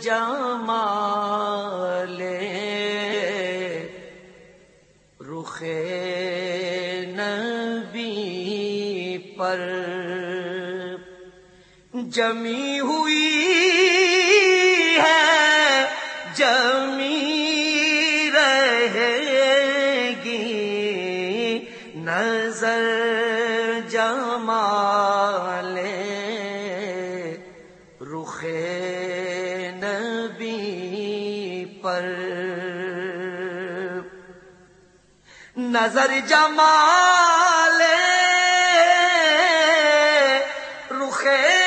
جمال رخ نبی پر جمی ہوئی پر نظر جمال رخے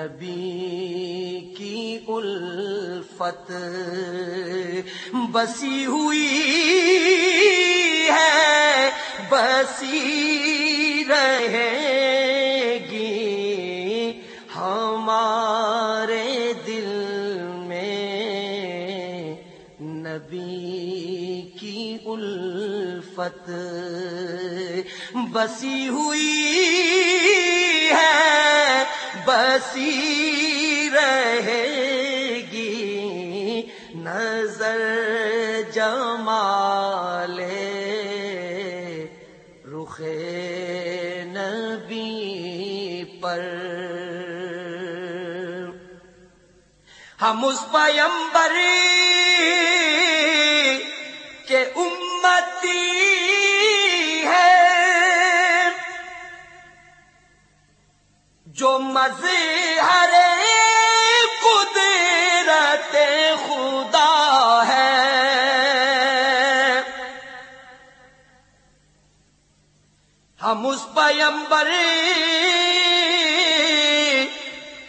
نبی کی الفت بسی ہوئی ہے، بسی رہے گی ہمارے دل میں۔ نبی کی الفت بسی ہوئی بسی رہے گی۔ نظر جمال رخ نبی پر۔ ہم اس پیمبر کے امتی جو مظہر قدرت خدا ہے۔ ہم اس پیمبر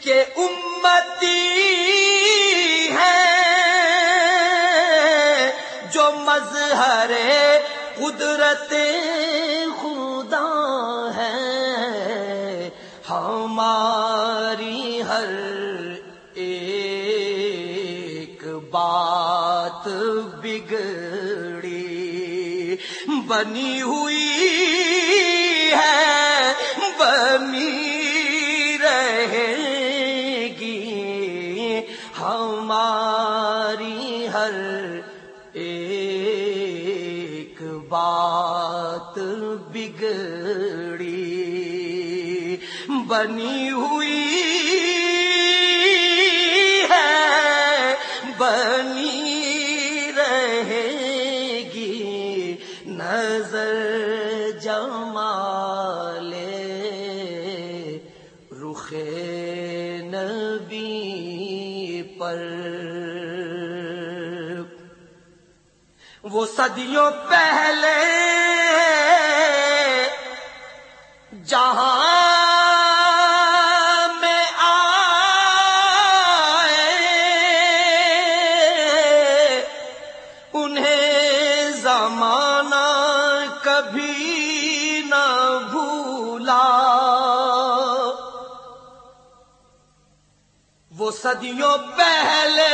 کے امتی ہیں جو مظہر قدرت بات بگڑی، بنی ہوئی ہے، بنی رہے گی۔ ہماری ہر ایک بات بگڑی، بنی ہوئی نظر جمال رخ نبی پر۔ وہ صدیوں پہلے جہاں میں زمانہ نہ بھولا۔ وہ صدیوں پہلے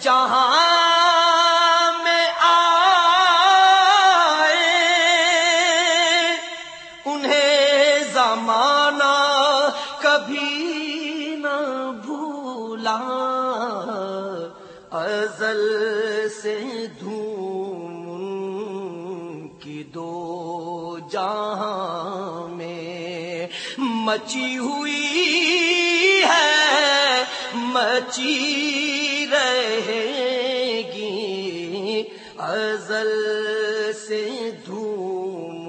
جہاں میں آئے، انہیں زمانہ کبھی نہ بھولا۔ ازل سے دھوم جہاں میں مچی ہوئی ہے، مچی رہے گی۔ ازل سے دھوم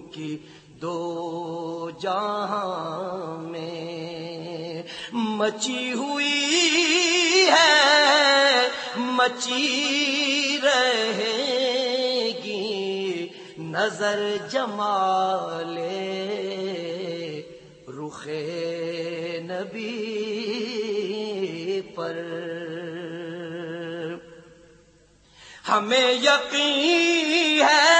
کی دو جہاں میں مچی ہوئی ہے، مچی رہے گی نظر جمال رخ نبی پر۔ ہمیں یقین ہے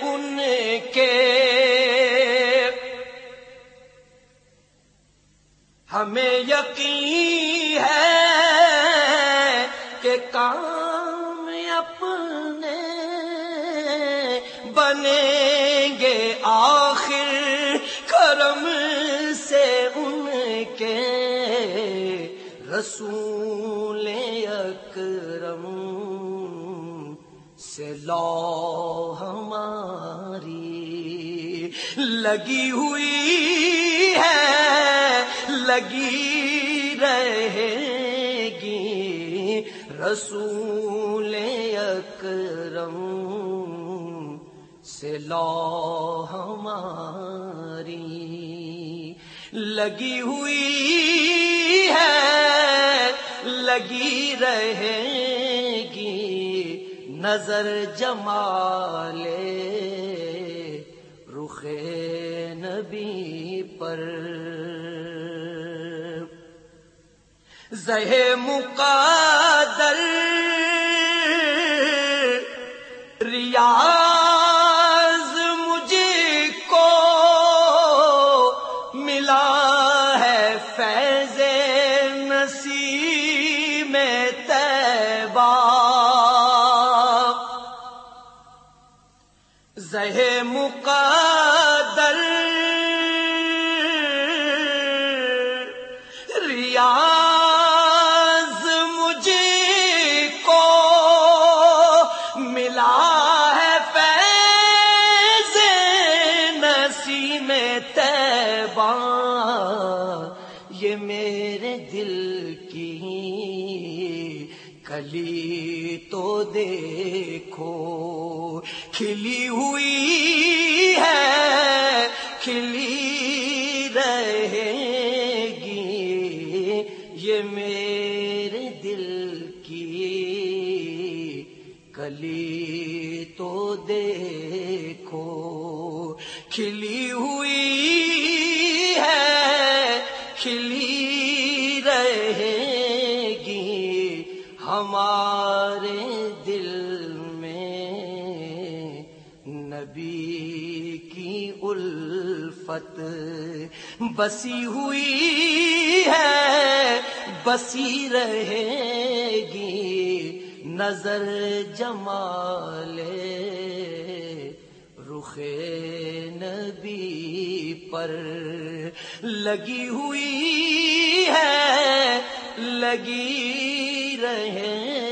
ان کے۔ ہمیں یقین ہے کہ کام اپنے بنیں گے۔ آخر کرم سے ان کے۔ رسول اکرم۔ لو ہماری۔ لگی ہوئی ہے، لگی رہے گی۔ رسول اکرم سے لو ہماری۔ لگی ہوئی ہے، لگی رہے گی نظر جمالے رخ نبی پر زہ مقادر ریاض مجھے کو ملا ریاض مجھے کو ملا ہے فیض نسی میں یہ میرے دل کی کلی تو دیکھو، کھلی ہوئی ہے، کھلی یہ میرے دل کی کلی تو دیکھو، کھلی ہوئی ہے، کھلی رہے گی ہمارے دل میں، نبی کی الفت بسی ہوئی ہے، بسی رہے گی، نظر جمال رخ نبی پر لگی ہوئی ہے، لگی رہے